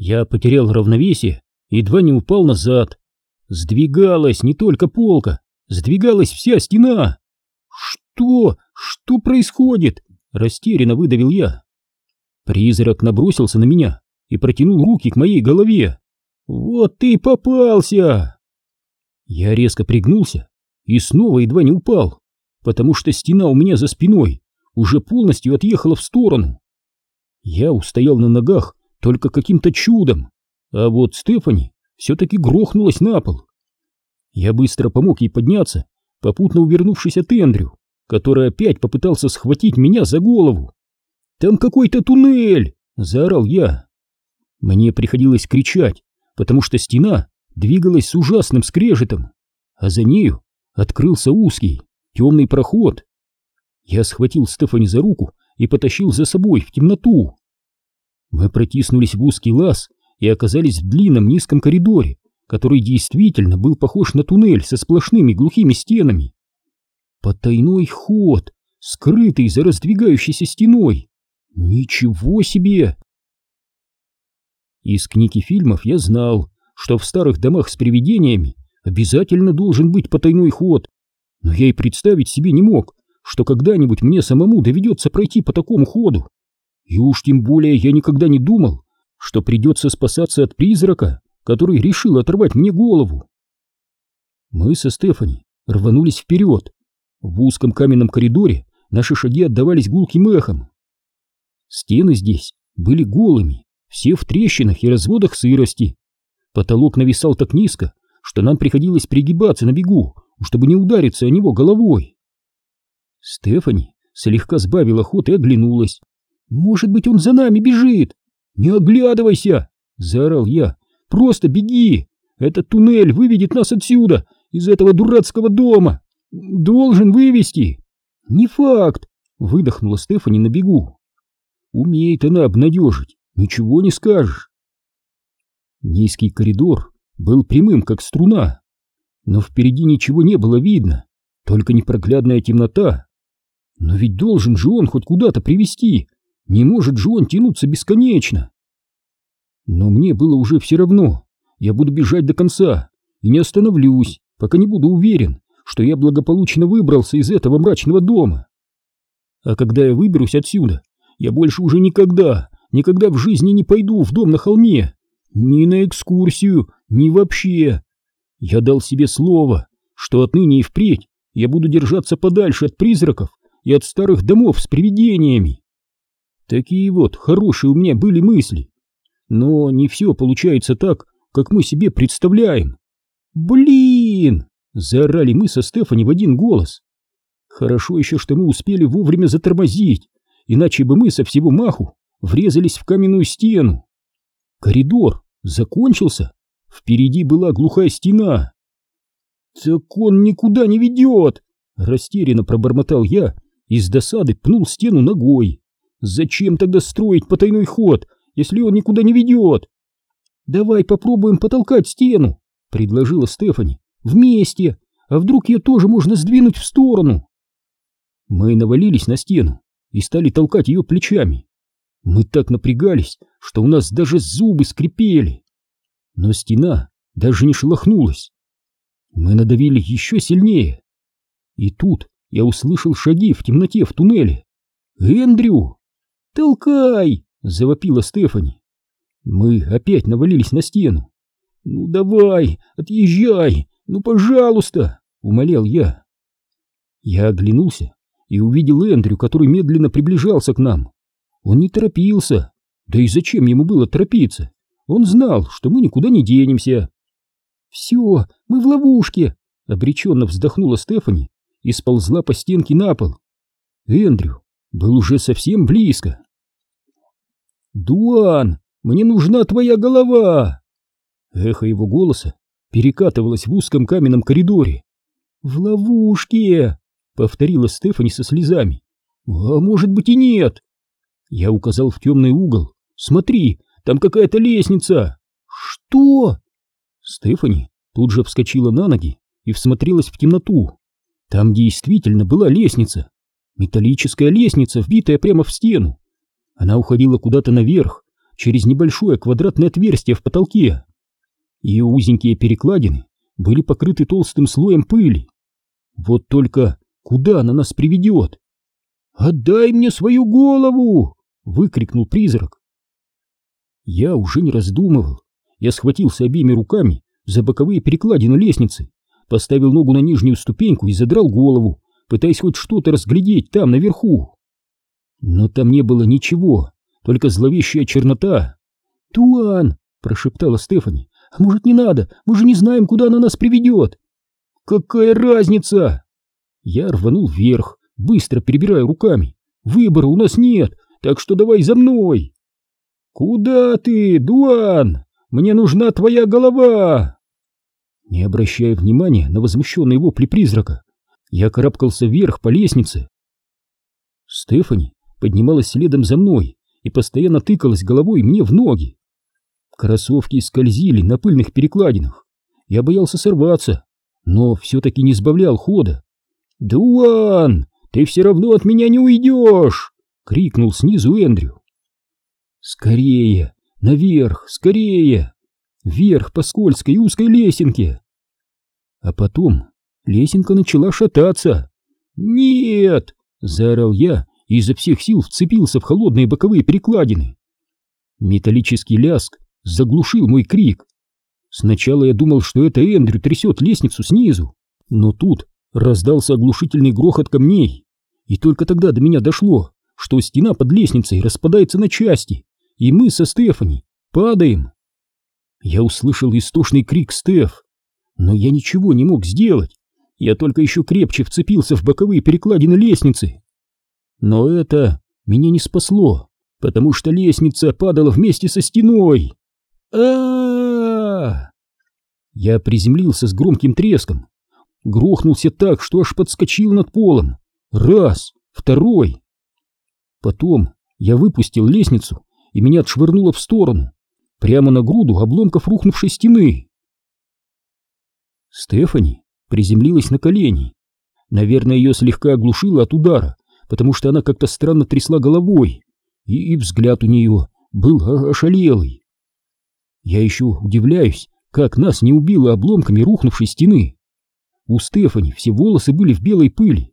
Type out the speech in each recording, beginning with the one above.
Я потерял равновесие едва не упал назад. Сдвигалась не только полка, сдвигалась вся стена. «Что? Что происходит?» — растерянно выдавил я. Призрак набросился на меня и протянул руки к моей голове. «Вот ты попался!» Я резко пригнулся и снова едва не упал, потому что стена у меня за спиной уже полностью отъехала в сторону. Я устоял на ногах только каким-то чудом, а вот Стефани все-таки грохнулась на пол. Я быстро помог ей подняться, попутно увернувшись от Эндрю, который опять попытался схватить меня за голову. «Там какой-то туннель!» — заорал я. Мне приходилось кричать, потому что стена двигалась с ужасным скрежетом, а за нею открылся узкий, темный проход. Я схватил Стефани за руку и потащил за собой в темноту. Мы протиснулись в узкий лаз и оказались в длинном низком коридоре, который действительно был похож на туннель со сплошными глухими стенами. Потайной ход, скрытый за раздвигающейся стеной. Ничего себе! Из книг и фильмов я знал, что в старых домах с привидениями обязательно должен быть потайной ход, но я и представить себе не мог, что когда-нибудь мне самому доведется пройти по такому ходу. И уж тем более я никогда не думал, что придется спасаться от призрака, который решил оторвать мне голову. Мы со Стефани рванулись вперед. В узком каменном коридоре наши шаги отдавались гулким эхом. Стены здесь были голыми, все в трещинах и разводах сырости. Потолок нависал так низко, что нам приходилось пригибаться на бегу, чтобы не удариться о него головой. Стефани слегка сбавила ход и оглянулась. «Может быть, он за нами бежит?» «Не оглядывайся!» — заорал я. «Просто беги! Этот туннель выведет нас отсюда, из этого дурацкого дома! Должен вывести!» «Не факт!» — выдохнула Стефани на бегу. «Умеет она обнадежить, ничего не скажешь!» Низкий коридор был прямым, как струна, но впереди ничего не было видно, только непроглядная темнота. Но ведь должен же он хоть куда-то привести, не может же он тянуться бесконечно. Но мне было уже все равно, я буду бежать до конца и не остановлюсь, пока не буду уверен, что я благополучно выбрался из этого мрачного дома. А когда я выберусь отсюда, я больше уже никогда, никогда в жизни не пойду в дом на холме, ни на экскурсию, ни вообще. Я дал себе слово, что отныне и впредь я буду держаться подальше от призраков и от старых домов с привидениями. Такие вот хорошие у меня были мысли. Но не все получается так, как мы себе представляем. Блин! Заорали мы со Стефани в один голос. Хорошо еще, что мы успели вовремя затормозить, иначе бы мы со всего маху врезались в каменную стену. Коридор закончился, впереди была глухая стена. «Так он никуда не ведет!» Растерянно пробормотал я и с досады пнул стену ногой. «Зачем тогда строить потайной ход, если он никуда не ведет?» «Давай попробуем потолкать стену», — предложила Стефани. «Вместе! А вдруг ее тоже можно сдвинуть в сторону?» Мы навалились на стену и стали толкать ее плечами. Мы так напрягались, что у нас даже зубы скрипели. Но стена даже не шелохнулась. Мы надавили еще сильнее. И тут я услышал шаги в темноте в туннеле. «Эндрю!» «Толкай!» — завопила Стефани. Мы опять навалились на стену. «Ну давай, отъезжай! Ну, пожалуйста!» — умолял я. Я оглянулся и увидел Эндрю, который медленно приближался к нам. Он не торопился. Да и зачем ему было торопиться? Он знал, что мы никуда не денемся. «Все, мы в ловушке!» — обреченно вздохнула Стефани и сползла по стенке на пол. Эндрю был уже совсем близко. «Дуан, мне нужна твоя голова!» Эхо его голоса перекатывалось в узком каменном коридоре. «В ловушке!» — повторила Стефани со слезами. «А может быть и нет!» Я указал в темный угол. «Смотри, там какая-то лестница!» «Что?» Стефани тут же вскочила на ноги и всмотрелась в темноту. Там действительно была лестница. Металлическая лестница, вбитая прямо в стену. Она уходила куда-то наверх, через небольшое квадратное отверстие в потолке. Ее узенькие перекладины были покрыты толстым слоем пыли. Вот только куда она нас приведет? «Отдай мне свою голову!» — выкрикнул призрак. Я уже не раздумывал. Я схватился обеими руками за боковые перекладины лестницы, поставил ногу на нижнюю ступеньку и задрал голову, пытаясь хоть что-то разглядеть там наверху. Но там не было ничего, только зловещая чернота. «Туан!» — прошептала Стефани. «А может, не надо? Мы же не знаем, куда она нас приведет!» «Какая разница?» Я рванул вверх, быстро перебирая руками. «Выбора у нас нет, так что давай за мной!» «Куда ты, Дуан? Мне нужна твоя голова!» Не обращая внимания на возмущенные вопли призрака, я карабкался вверх по лестнице. Стефани поднималась следом за мной и постоянно тыкалась головой мне в ноги. Кроссовки скользили на пыльных перекладинах. Я боялся сорваться, но все-таки не сбавлял хода. «Дуан, ты все равно от меня не уйдешь!» — крикнул снизу Эндрю. «Скорее! Наверх! Скорее!» Вверх по скользкой узкой лесенке. А потом лесенка начала шататься. «Нет!» — заорал я и изо всех сил вцепился в холодные боковые перекладины. Металлический ляск заглушил мой крик. Сначала я думал, что это Эндрю трясет лестницу снизу, но тут раздался оглушительный грохот камней, и только тогда до меня дошло, что стена под лестницей распадается на части, и мы со Стефани падаем. Я услышал истошный крик Стеф, но я ничего не мог сделать, я только еще крепче вцепился в боковые перекладины лестницы. Но это меня не спасло, потому что лестница падала вместе со стеной. а, Я приземлился с громким треском, грохнулся так, что аж подскочил над полом. Раз, второй. Потом я выпустил лестницу, и меня отшвырнуло в сторону, прямо на груду обломков рухнувшей стены. Стефани приземлилась на колени. Наверное, ее слегка оглушило от удара, потому что она как-то странно трясла головой, и, и взгляд у нее был ошалелый. Я еще удивляюсь, как нас не убило обломками рухнувшей стены. У Стефани все волосы были в белой пыли.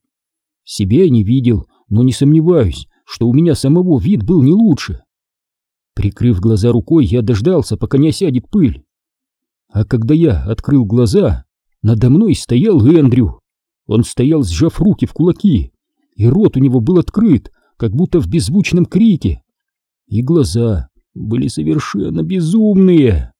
Себя я не видел, но не сомневаюсь, что у меня самого вид был не лучше. Прикрыв глаза рукой, я дождался, пока не осядет пыль. А когда я открыл глаза, надо мной стоял Эндрю. Он стоял, сжав руки в кулаки, и рот у него был открыт, как будто в беззвучном крике. И глаза были совершенно безумные.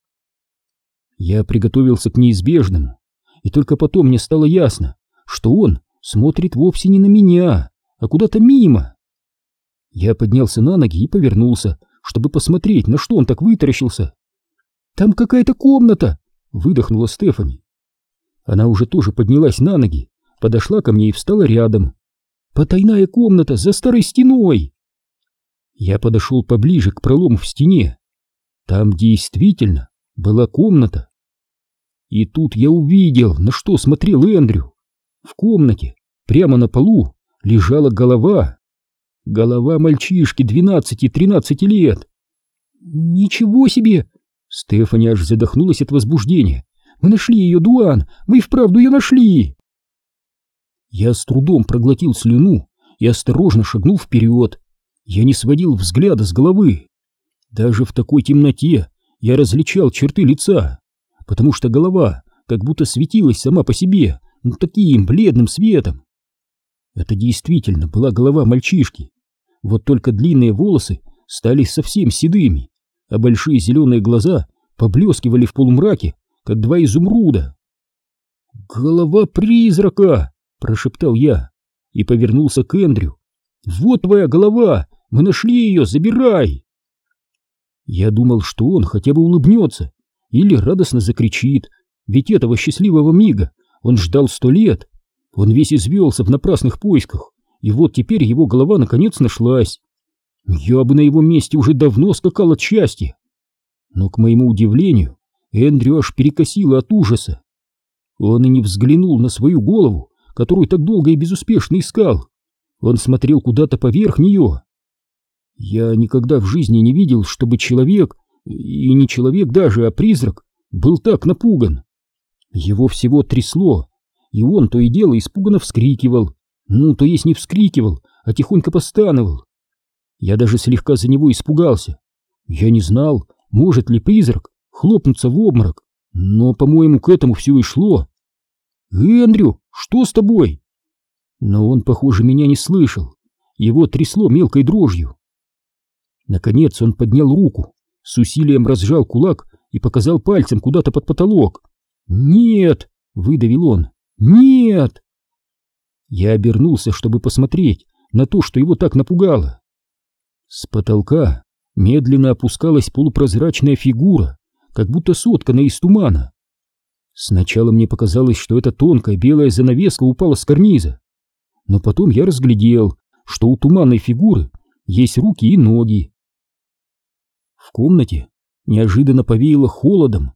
Я приготовился к неизбежному, и только потом мне стало ясно, что он смотрит вовсе не на меня, а куда-то мимо. Я поднялся на ноги и повернулся, чтобы посмотреть, на что он так вытаращился. «Там какая-то комната!» — выдохнула Стефани. Она уже тоже поднялась на ноги, подошла ко мне и встала рядом. «Потайная комната за старой стеной!» Я подошел поближе к пролому в стене. Там действительно была комната. И тут я увидел, на что смотрел Эндрю. В комнате, прямо на полу, лежала голова. Голова мальчишки двенадцати-тринадцати лет. «Ничего себе!» Стефани аж задохнулась от возбуждения. «Мы нашли ее, Дуан! Мы вправду ее нашли!» Я с трудом проглотил слюну и осторожно шагнул вперед. Я не сводил взгляда с головы. Даже в такой темноте я различал черты лица, потому что голова как будто светилась сама по себе, ну, таким бледным светом. Это действительно была голова мальчишки, вот только длинные волосы стали совсем седыми, а большие зеленые глаза поблескивали в полумраке, как два изумруда. «Голова призрака!» — прошептал я и повернулся к Эндрю. «Вот твоя голова! Мы нашли ее! Забирай!» Я думал, что он хотя бы улыбнется или радостно закричит, ведь этого счастливого мига он ждал сто лет. Он весь извелся в напрасных поисках, и вот теперь его голова наконец нашлась. Я бы на его месте уже давно скакал от счастья. Но, к моему удивлению, Эндрю аж перекосило от ужаса. Он и не взглянул на свою голову, которую так долго и безуспешно искал. Он смотрел куда-то поверх нее. Я никогда в жизни не видел, чтобы человек, и не человек даже, а призрак, был так напуган. Его всего трясло, и он то и дело испуганно вскрикивал. Ну, то есть не вскрикивал, а тихонько постановал. Я даже слегка за него испугался. Я не знал, может ли призрак хлопнуться в обморок, но, по-моему, к этому все и шло. «Эндрю, что с тобой?» Но он, похоже, меня не слышал. Его трясло мелкой дрожью. Наконец он поднял руку, с усилием разжал кулак и показал пальцем куда-то под потолок. «Нет!» — выдавил он. «Нет!» Я обернулся, чтобы посмотреть на то, что его так напугало. С потолка медленно опускалась полупрозрачная фигура, как будто сотканная из тумана. Сначала мне показалось, что эта тонкая белая занавеска упала с карниза, но потом я разглядел, что у туманной фигуры есть руки и ноги. В комнате неожиданно повеяло холодом.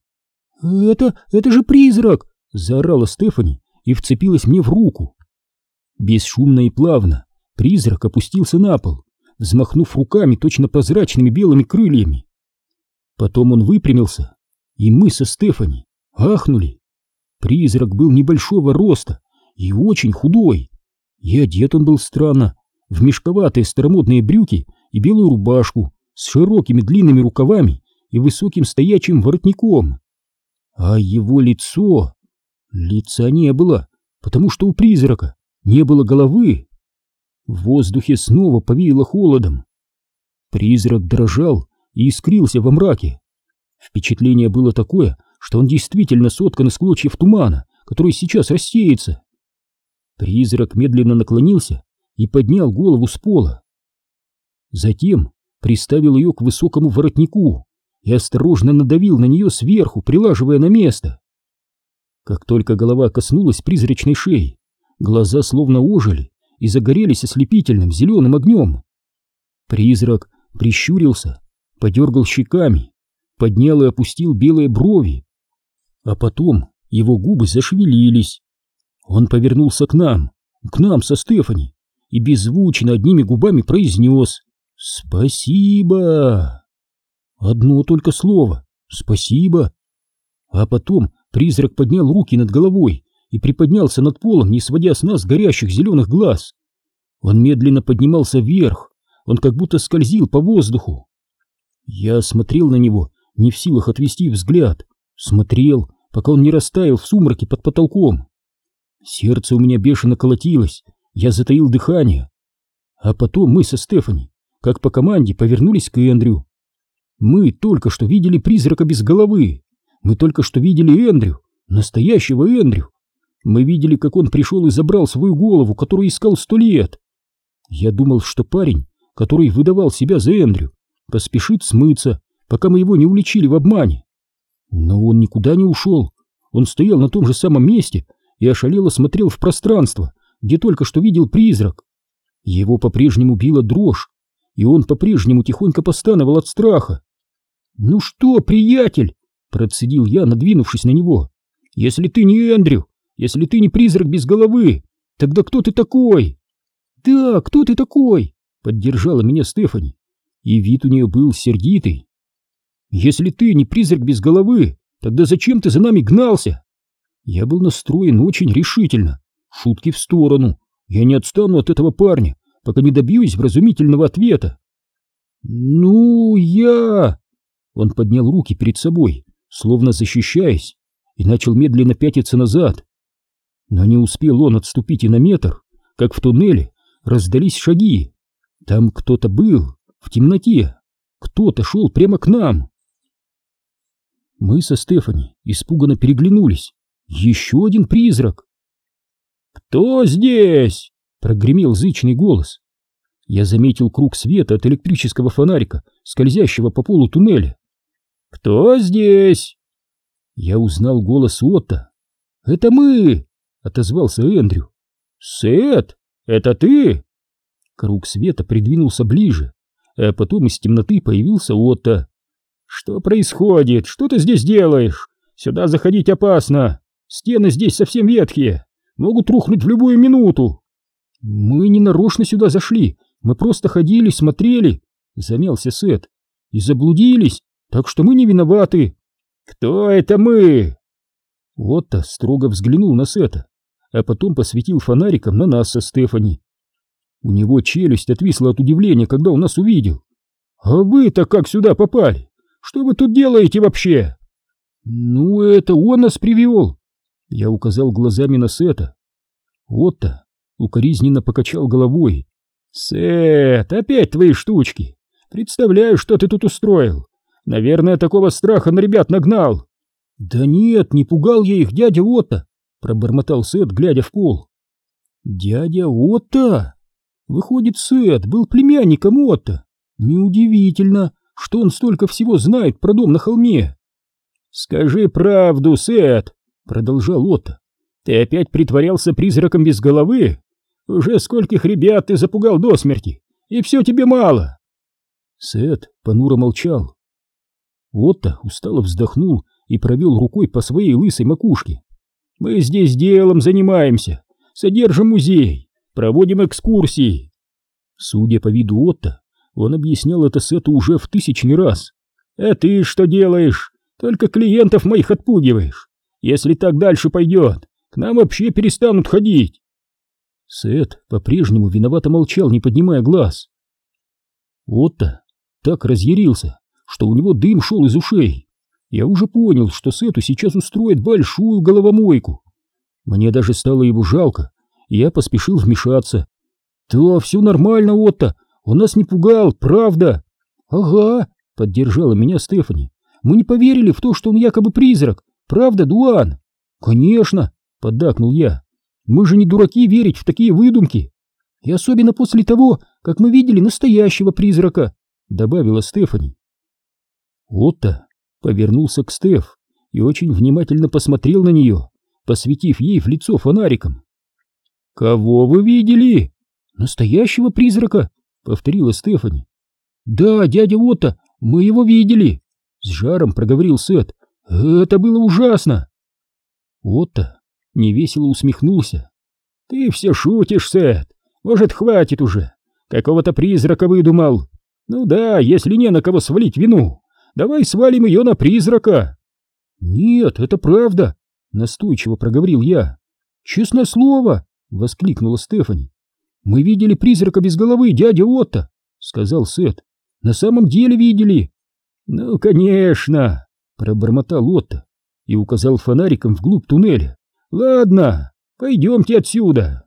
«Это... это же призрак!» — заорала Стефани и вцепилась мне в руку. Бесшумно и плавно призрак опустился на пол, взмахнув руками точно прозрачными белыми крыльями. Потом он выпрямился, и мы со Стефани ахнули. Призрак был небольшого роста и очень худой, и одет он был странно, в мешковатые старомодные брюки и белую рубашку с широкими длинными рукавами и высоким стоячим воротником. А его лицо... Лица не было, потому что у призрака не было головы. В воздухе снова повеяло холодом. Призрак дрожал и искрился во мраке. Впечатление было такое, что он действительно соткан из клочьев тумана, который сейчас рассеется. Призрак медленно наклонился и поднял голову с пола. Затем приставил ее к высокому воротнику и осторожно надавил на нее сверху, прилаживая на место. Как только голова коснулась призрачной шеи, глаза словно ожили и загорелись ослепительным зеленым огнем. Призрак прищурился, подергал щеками, поднял и опустил белые брови, а потом его губы зашевелились. Он повернулся к нам, к нам со Стефани, и беззвучно одними губами произнес «Спасибо!» Одно только слово «Спасибо!» А потом призрак поднял руки над головой и приподнялся над полом, не сводя с нас горящих зеленых глаз. Он медленно поднимался вверх, он как будто скользил по воздуху. Я смотрел на него, не в силах отвести взгляд, смотрел, пока он не растаял в сумраке под потолком. Сердце у меня бешено колотилось, я затаил дыхание. А потом мы со Стефани, как по команде, повернулись к Эндрю. Мы только что видели призрака без головы. Мы только что видели Эндрю, настоящего Эндрю. Мы видели, как он пришел и забрал свою голову, которую искал сто лет. Я думал, что парень, который выдавал себя за Эндрю, поспешит смыться, пока мы его не уличили в обмане. Но он никуда не ушел. Он стоял на том же самом месте и ошалело смотрел в пространство, где только что видел призрак. Его по-прежнему била дрожь, и он по-прежнему тихонько постановал от страха. «Ну что, приятель?» — процедил я, надвинувшись на него. «Если ты не Эндрю, если ты не призрак без головы, тогда кто ты такой?» «Да, кто ты такой?» — поддержала меня Стефани, и вид у нее был сердитый. «Если ты не призрак без головы, тогда зачем ты за нами гнался?» Я был настроен очень решительно. Шутки в сторону. Я не отстану от этого парня, пока не добьюсь вразумительного ответа. «Ну, я...» Он поднял руки перед собой, словно защищаясь, и начал медленно пятиться назад. Но не успел он отступить и на метр, как в туннеле раздались шаги. Там кто-то был, в темноте. Кто-то шел прямо к нам. Мы со Стефани испуганно переглянулись. Еще один призрак. «Кто здесь?» — прогремел зычный голос. Я заметил круг света от электрического фонарика, скользящего по полу туннеля. «Кто здесь?» Я узнал голос Отто. «Это мы!» — отозвался Эндрю. «Сет, это ты?» Круг света придвинулся ближе, а потом из темноты появился Отто. «Что происходит? Что ты здесь делаешь? Сюда заходить опасно. Стены здесь совсем ветхие, могут рухнуть в любую минуту». «Мы не нарочно сюда зашли, мы просто ходили, смотрели», — замялся Сет. И заблудились, так что мы не виноваты. Кто это мы? Отто строго взглянул на Сета, а потом посветил фонариком на нас со Стефани. У него челюсть отвисла от удивления, когда он нас увидел. «А вы-то как сюда попали? Что вы тут делаете вообще?» «Ну, это он нас привел!» Я указал глазами на Сета. Отто укоризненно покачал головой. «Сет, опять твои штучки! Представляю, что ты тут устроил! Наверное, такого страха на ребят нагнал!» «Да нет, не пугал я их, дядя Отто!» Пробормотал Сет, глядя в пол. «Дядя Отто?» Выходит, Сет был племянником Отто. Неудивительно, что он столько всего знает про дом на холме. «Скажи правду, Сет!» — продолжал Отто. «Ты опять притворялся призраком без головы? Уже скольких ребят ты запугал до смерти, и все тебе мало!» Сет понуро молчал. Отто устало вздохнул и провел рукой по своей лысой макушке. «Мы здесь делом занимаемся, содержим музей, проводим экскурсии». Судя по виду Отто, он объяснял это Сету уже в тысячный раз. «А ты что делаешь? Только клиентов моих отпугиваешь. Если так дальше пойдет, к нам вообще перестанут ходить». Сет по-прежнему виновато молчал, не поднимая глаз. Отто так разъярился, что у него дым шел из ушей. Я уже понял, что Сету сейчас устроит большую головомойку. Мне даже стало его жалко, и я поспешил вмешаться. «Да, все нормально, Отто, он нас не пугал, правда?» «Ага», — поддержала меня Стефани. «Мы не поверили в то, что он якобы призрак, правда, Дуан?» «Конечно», — поддакнул я. «Мы же не дураки верить в такие выдумки. И особенно после того, как мы видели настоящего призрака», — добавила Стефани. Отто повернулся к Стеф и очень внимательно посмотрел на нее, посветив ей в лицо фонариком. «Кого вы видели?» «Настоящего призрака», — повторила Стефани. «Да, дядя Отто, мы его видели», — с жаром проговорил Сет. «Это было ужасно!» Отто невесело усмехнулся. «Ты все шутишь, Сет. Может, хватит уже. Какого-то призрака выдумал. Ну да, если не на кого свалить вину, давай свалим ее на призрака». «Нет, это правда», — настойчиво проговорил я. «Честное слово!» — воскликнула Стефани. «Мы видели призрака без головы, дядя Отто», — сказал Сет. «На самом деле видели». «Ну, конечно», — пробормотал Отто и указал фонариком вглубь туннеля. «Ладно, пойдемте отсюда».